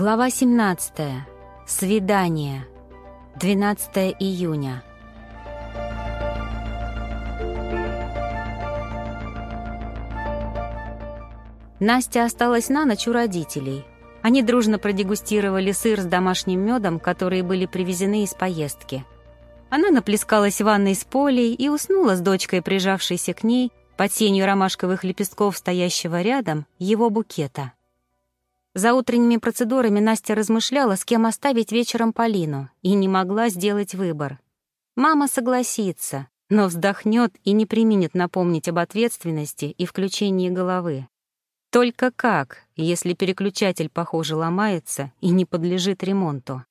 Глава 17. Свидание. 12 июня. Настя осталась на ночь у родителей. Они дружно продегустировали сыр с домашним медом, которые были привезены из поездки. Она наплескалась в ванной с Полей и уснула с дочкой, прижавшейся к ней, под сенью ромашковых лепестков, стоящего рядом, его букета. За утренними процедурами Настя размышляла, с кем оставить вечером Полину, и не могла сделать выбор. Мама согласится, но вздохнет и не применит напомнить об ответственности и включении головы. Только как, если переключатель, похоже, ломается и не подлежит ремонту?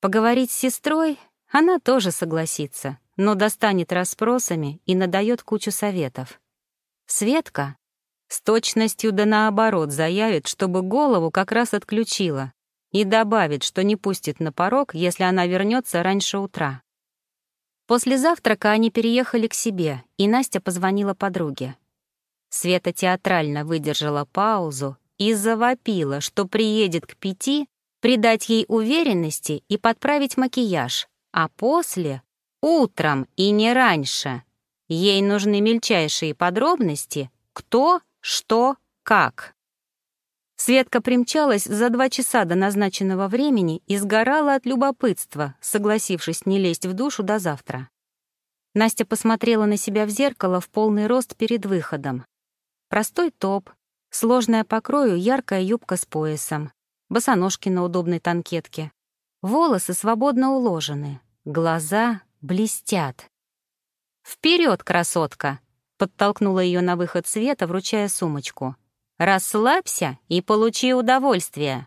Поговорить с сестрой она тоже согласится, но достанет расспросами и надает кучу советов. Светка с точностью да наоборот заявит, чтобы голову как раз отключила, и добавит, что не пустит на порог, если она вернется раньше утра. После завтрака они переехали к себе, и Настя позвонила подруге. Света театрально выдержала паузу и завопила, что приедет к пяти, придать ей уверенности и подправить макияж, а после — утром и не раньше. Ей нужны мельчайшие подробности, кто что, как. Светка примчалась за два часа до назначенного времени и сгорала от любопытства, согласившись не лезть в душу до завтра. Настя посмотрела на себя в зеркало в полный рост перед выходом. Простой топ, сложная по крою яркая юбка с поясом, босоножки на удобной танкетке. Волосы свободно уложены, глаза блестят. Вперед, красотка!» Подтолкнула ее на выход Света, вручая сумочку. «Расслабься и получи удовольствие».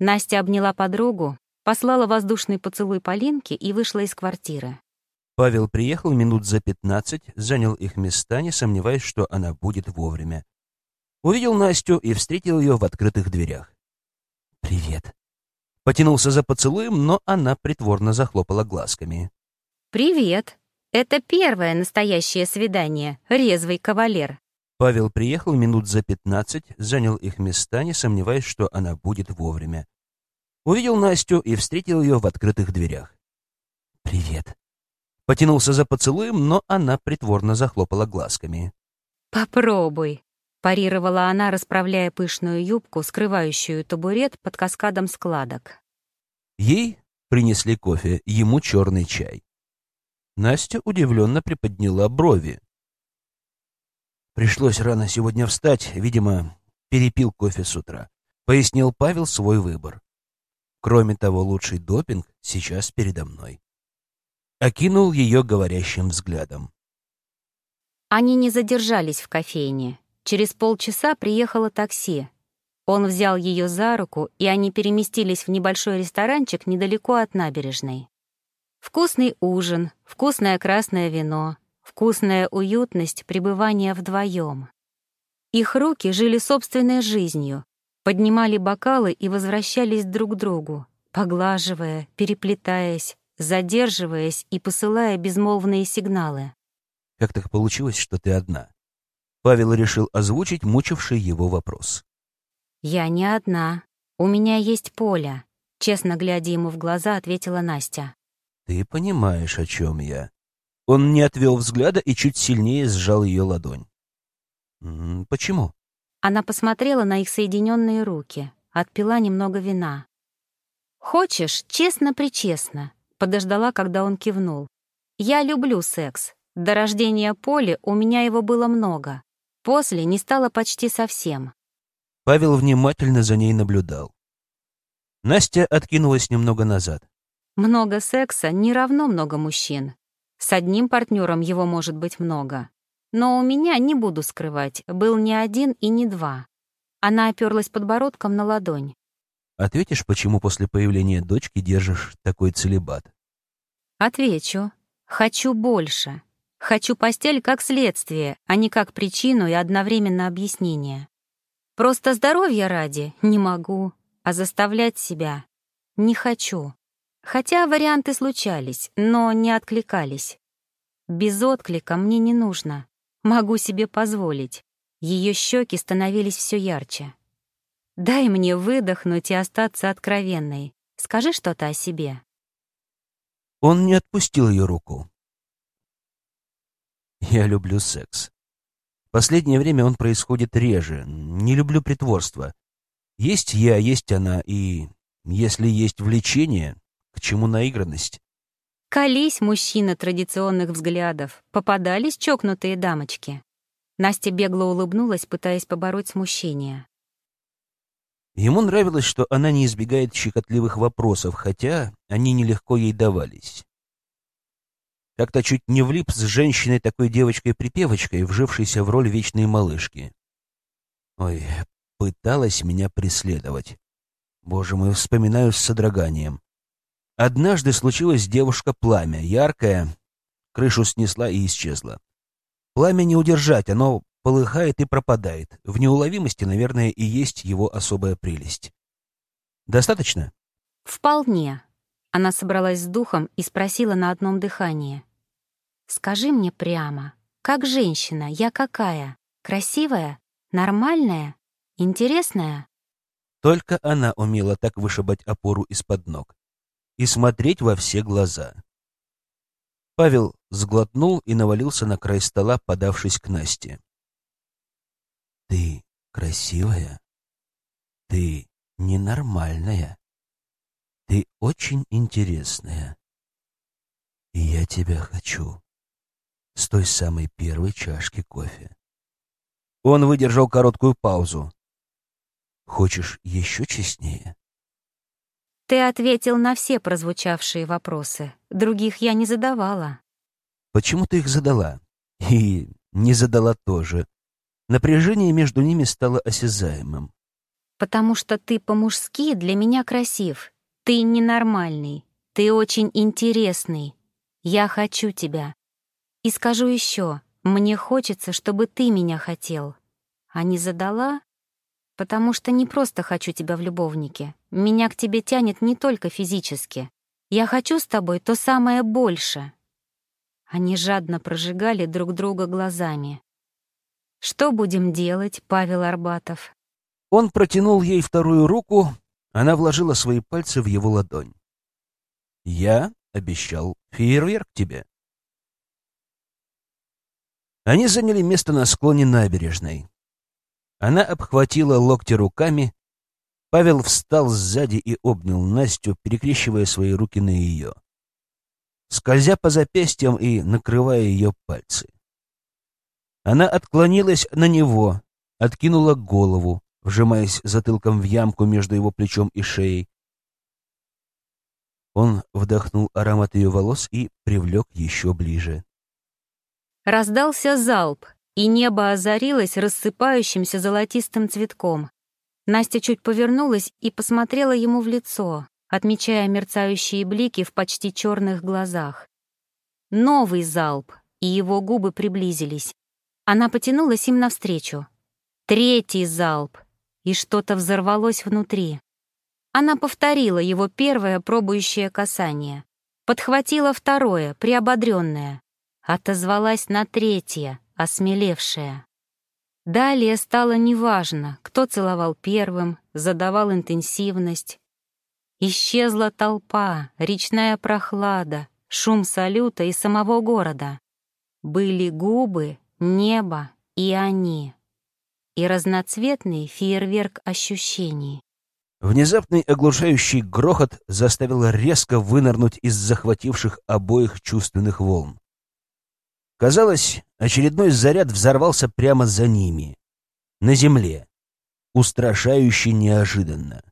Настя обняла подругу, послала воздушный поцелуй Полинке и вышла из квартиры. Павел приехал минут за пятнадцать, занял их места, не сомневаясь, что она будет вовремя. Увидел Настю и встретил ее в открытых дверях. «Привет». Потянулся за поцелуем, но она притворно захлопала глазками. «Привет», это первое настоящее свидание, резвый кавалер. Павел приехал минут за пятнадцать, занял их места, не сомневаясь, что она будет вовремя. Увидел Настю и встретил ее в открытых дверях. «Привет». Потянулся за поцелуем, но она притворно захлопала глазками. «Попробуй», — парировала она, расправляя пышную юбку, скрывающую табурет под каскадом складок. Ей принесли кофе, ему черный чай. Настя удивленно приподняла брови. Пришлось рано сегодня встать, видимо, перепил кофе с утра. Пояснил Павел свой выбор. Кроме того, лучший допинг сейчас передо мной. Окинул ее говорящим взглядом. Они не задержались в кофейне. Через полчаса приехало такси. Он взял ее за руку, и они переместились в небольшой ресторанчик недалеко от набережной. Вкусный ужин, вкусное красное вино, вкусная уютность пребывания вдвоем. Их руки жили собственной жизнью, поднимали бокалы и возвращались друг к другу, поглаживая, переплетаясь, задерживаясь и посылая безмолвные сигналы. «Как так получилось, что ты одна?» Павел решил озвучить мучивший его вопрос. «Я не одна. У меня есть Поля», — честно глядя ему в глаза, ответила Настя. «Ты понимаешь, о чем я». Он не отвел взгляда и чуть сильнее сжал ее ладонь. «Почему?» Она посмотрела на их соединенные руки, отпила немного вина. «Хочешь, честно-причестно», — подождала, когда он кивнул. «Я люблю секс. До рождения Поли у меня его было много. После не стало почти совсем». Павел внимательно за ней наблюдал. Настя откинулась немного назад. Много секса не равно много мужчин. С одним партнером его может быть много. Но у меня, не буду скрывать, был не один и не два. Она оперлась подбородком на ладонь. «Ответишь, почему после появления дочки держишь такой целебат?» «Отвечу. Хочу больше. Хочу постель как следствие, а не как причину и одновременно объяснение. Просто здоровья ради не могу, а заставлять себя не хочу. Хотя варианты случались, но не откликались. Без отклика мне не нужно. Могу себе позволить. Ее щеки становились все ярче. Дай мне выдохнуть и остаться откровенной. Скажи что-то о себе». Он не отпустил ее руку. «Я люблю секс. Последнее время он происходит реже. Не люблю притворства. Есть я, есть она, и если есть влечение, к чему наигранность?» Колись, мужчина традиционных взглядов. Попадались чокнутые дамочки. Настя бегло улыбнулась, пытаясь побороть смущение. Ему нравилось, что она не избегает щекотливых вопросов, хотя они нелегко ей давались. Как-то чуть не влип с женщиной такой девочкой-припевочкой, вжившейся в роль вечной малышки. Ой, пыталась меня преследовать. Боже мой, вспоминаю с содроганием. Однажды случилась девушка-пламя, яркая, крышу снесла и исчезла. Пламя не удержать, оно полыхает и пропадает. В неуловимости, наверное, и есть его особая прелесть. Достаточно? Вполне. Она собралась с духом и спросила на одном дыхании. «Скажи мне прямо, как женщина, я какая? Красивая? Нормальная? Интересная?» Только она умела так вышибать опору из-под ног и смотреть во все глаза. Павел сглотнул и навалился на край стола, подавшись к Насте. Ты красивая. Ты ненормальная. Ты очень интересная. И я тебя хочу. С той самой первой чашки кофе. Он выдержал короткую паузу. Хочешь еще честнее? Ты ответил на все прозвучавшие вопросы. Других я не задавала. Почему ты их задала? И не задала тоже. Напряжение между ними стало осязаемым. «Потому что ты по-мужски для меня красив. Ты ненормальный. Ты очень интересный. Я хочу тебя. И скажу еще, мне хочется, чтобы ты меня хотел. А не задала? Потому что не просто хочу тебя в любовнике. Меня к тебе тянет не только физически. Я хочу с тобой то самое больше». Они жадно прожигали друг друга глазами. «Что будем делать, Павел Арбатов?» Он протянул ей вторую руку, она вложила свои пальцы в его ладонь. «Я обещал фейерверк тебе». Они заняли место на склоне набережной. Она обхватила локти руками. Павел встал сзади и обнял Настю, перекрещивая свои руки на ее, скользя по запястьям и накрывая ее пальцы. Она отклонилась на него, откинула голову, вжимаясь затылком в ямку между его плечом и шеей. Он вдохнул аромат ее волос и привлек еще ближе. Раздался залп, и небо озарилось рассыпающимся золотистым цветком. Настя чуть повернулась и посмотрела ему в лицо, отмечая мерцающие блики в почти черных глазах. Новый залп, и его губы приблизились. Она потянулась им навстречу. Третий залп, и что-то взорвалось внутри. Она повторила его первое пробующее касание, подхватила второе, приободренное, отозвалась на третье, осмелевшее. Далее стало неважно, кто целовал первым, задавал интенсивность. Исчезла толпа, речная прохлада, шум салюта и самого города. Были губы, небо и они. И разноцветный фейерверк ощущений. Внезапный оглушающий грохот заставил резко вынырнуть из захвативших обоих чувственных волн. Казалось, очередной заряд взорвался прямо за ними, на земле, устрашающе неожиданно.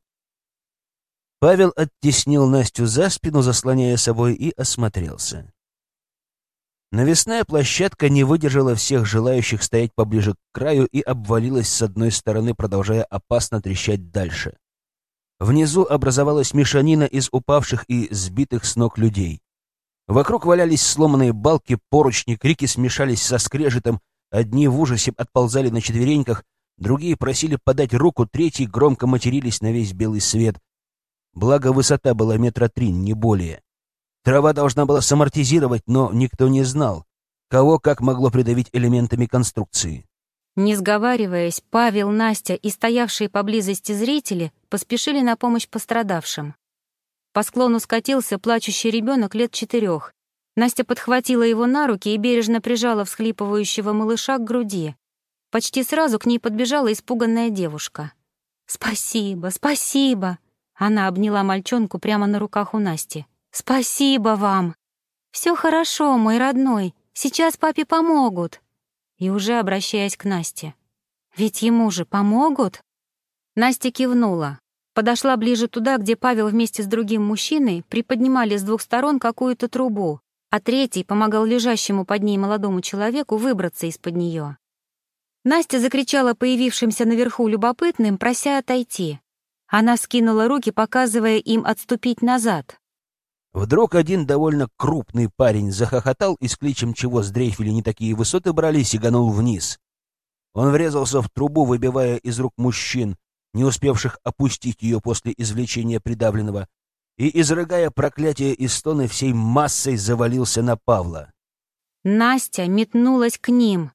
Павел оттеснил Настю за спину, заслоняя собой, и осмотрелся. Навесная площадка не выдержала всех желающих стоять поближе к краю и обвалилась с одной стороны, продолжая опасно трещать дальше. Внизу образовалась мешанина из упавших и сбитых с ног людей. Вокруг валялись сломанные балки, поручни, крики смешались со скрежетом, одни в ужасе отползали на четвереньках, другие просили подать руку, третьи громко матерились на весь белый свет. Благо высота была метра три, не более. Трава должна была самортизировать, но никто не знал, кого как могло придавить элементами конструкции. Не сговариваясь, Павел, Настя и стоявшие поблизости зрители поспешили на помощь пострадавшим. По склону скатился плачущий ребенок лет четырех. Настя подхватила его на руки и бережно прижала всхлипывающего малыша к груди. Почти сразу к ней подбежала испуганная девушка. «Спасибо, спасибо!» Она обняла мальчонку прямо на руках у Насти. «Спасибо вам! Все хорошо, мой родной, сейчас папе помогут!» И уже обращаясь к Насте. «Ведь ему же помогут?» Настя кивнула, подошла ближе туда, где Павел вместе с другим мужчиной приподнимали с двух сторон какую-то трубу, а третий помогал лежащему под ней молодому человеку выбраться из-под нее. Настя закричала появившимся наверху любопытным, прося отойти. Она скинула руки, показывая им отступить назад. Вдруг один довольно крупный парень захохотал и с кличем «Чего сдрейфили не такие высоты брали» сиганул вниз. Он врезался в трубу, выбивая из рук мужчин, не успевших опустить ее после извлечения придавленного, и, изрыгая проклятие и стоны, всей массой завалился на Павла. Настя метнулась к ним.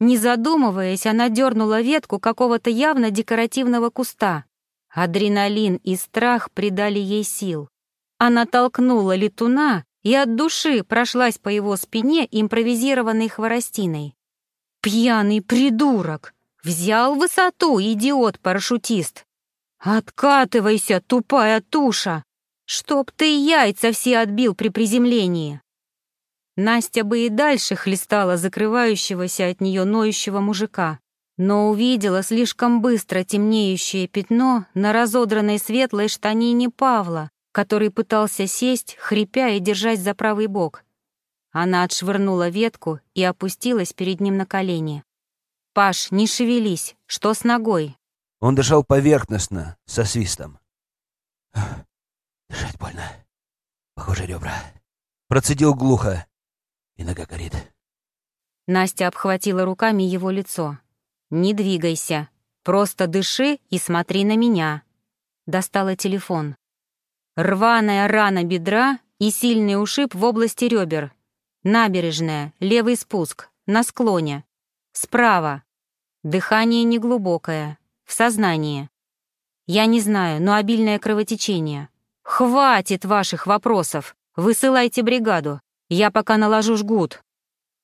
Не задумываясь, она дернула ветку какого-то явно декоративного куста. Адреналин и страх придали ей сил. Она толкнула летуна и от души прошлась по его спине импровизированной хворостиной. «Пьяный придурок!» Взял высоту, идиот-парашютист. Откатывайся, тупая туша! Чтоб ты яйца все отбил при приземлении. Настя бы и дальше хлестала закрывающегося от нее ноющего мужика, но увидела слишком быстро темнеющее пятно на разодранной светлой штанине Павла, который пытался сесть, хрипя и держась за правый бок. Она отшвырнула ветку и опустилась перед ним на колени. «Паш, не шевелись. Что с ногой?» Он дышал поверхностно, со свистом. «Дышать больно. Похоже, ребра». Процедил глухо. И нога горит. Настя обхватила руками его лицо. «Не двигайся. Просто дыши и смотри на меня». Достала телефон. Рваная рана бедра и сильный ушиб в области ребер. Набережная, левый спуск, на склоне. Справа. Дыхание неглубокое, в сознании. Я не знаю, но обильное кровотечение. Хватит ваших вопросов. Высылайте бригаду. Я пока наложу жгут.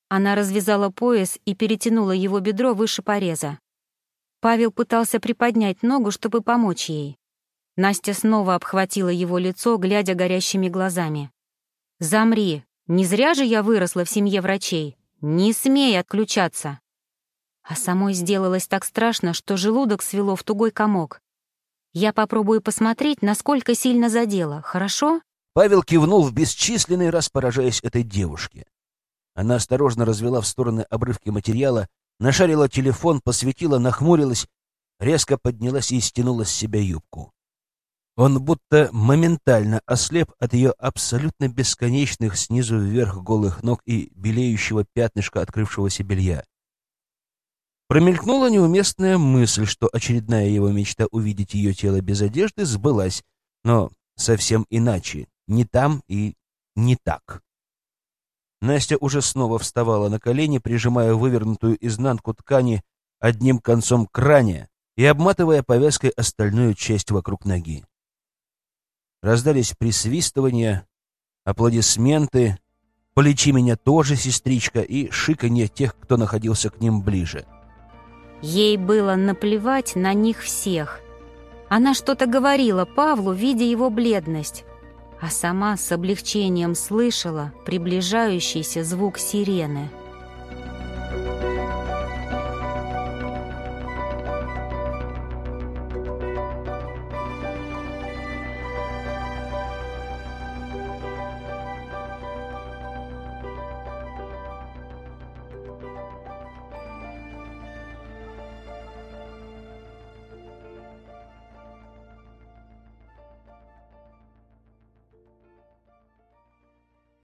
Она развязала пояс и перетянула его бедро выше пореза. Павел пытался приподнять ногу, чтобы помочь ей. Настя снова обхватила его лицо, глядя горящими глазами. «Замри! Не зря же я выросла в семье врачей! Не смей отключаться!» А самой сделалось так страшно, что желудок свело в тугой комок. Я попробую посмотреть, насколько сильно задело, хорошо? Павел кивнул в бесчисленный раз, поражаясь этой девушке. Она осторожно развела в стороны обрывки материала, нашарила телефон, посветила, нахмурилась, резко поднялась и стянула с себя юбку. Он будто моментально ослеп от ее абсолютно бесконечных снизу вверх голых ног и белеющего пятнышка открывшегося белья. Промелькнула неуместная мысль, что очередная его мечта увидеть ее тело без одежды сбылась, но совсем иначе, не там и не так. Настя уже снова вставала на колени, прижимая вывернутую изнанку ткани одним концом к и обматывая повязкой остальную часть вокруг ноги. Раздались присвистывания, аплодисменты, «Полечи меня тоже, сестричка» и шиканье тех, кто находился к ним ближе — Ей было наплевать на них всех. Она что-то говорила Павлу, видя его бледность, а сама с облегчением слышала приближающийся звук сирены —